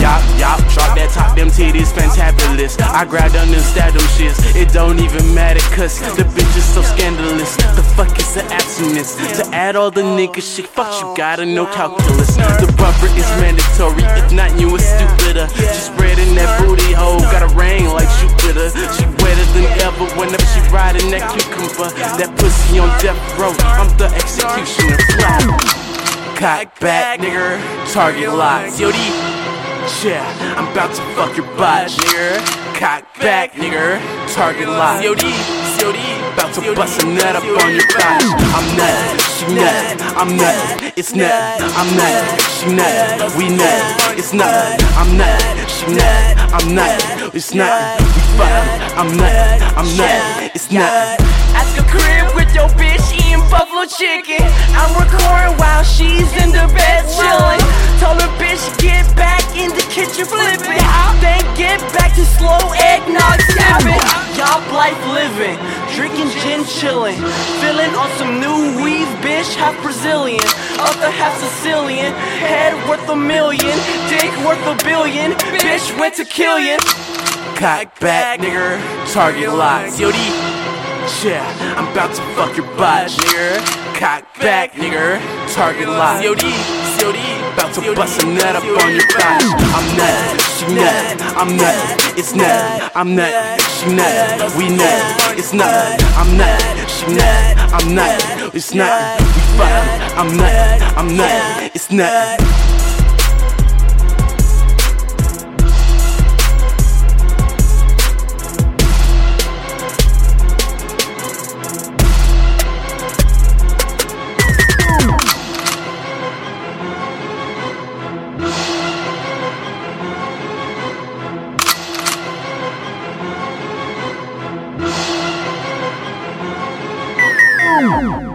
Yop, yop, drop that top, them titties fantabulous. I grab them and stab them shits. It don't even matter, cause the bitch is so scandalous. The fuck is the abstinence? To add all the nigga shit, fuck you gotta know calculus. The bumper is death row, I'm the executioner. Cock back, nigga, target lock. Yodi. Yeah, I'm about to fuck your butt, nigga. Cock back, nigga. Target lock. COD, COD. About to bust a nut up on your butt. I'm nut, she nut. I'm nut, it's nut. I'm nut, she nut. We nut, it's nut. I'm nut, she nut. I'm nut, it's nut. We fuck. I'm nut, I'm nut, it's nut. Ask a crib chicken. I'm recording while she's in the bed chilling. Told her bitch get back in the kitchen flipping. Then get back to slow eggnog sipping. Y'all life living, drinking gin chilling. Feeling on some new weave, bitch, half Brazilian. Other half Sicilian. Head worth a million, dick worth a billion. Bitch went to kill you. Cock back, nigga. Target lock. COD. Yeah, I'm about to fuck your butt, nigga. Cock back, nigga. Target lock. COD, COD. About to bust a nut up on your butt. I'm nut, she nut. I'm nut, it's nut. I'm nut, she nut. We nut, it's nut. I'm nut, she nut. I'm nut, it's nut. We fuck. I'm nut, I'm nut, it's nut. 嗯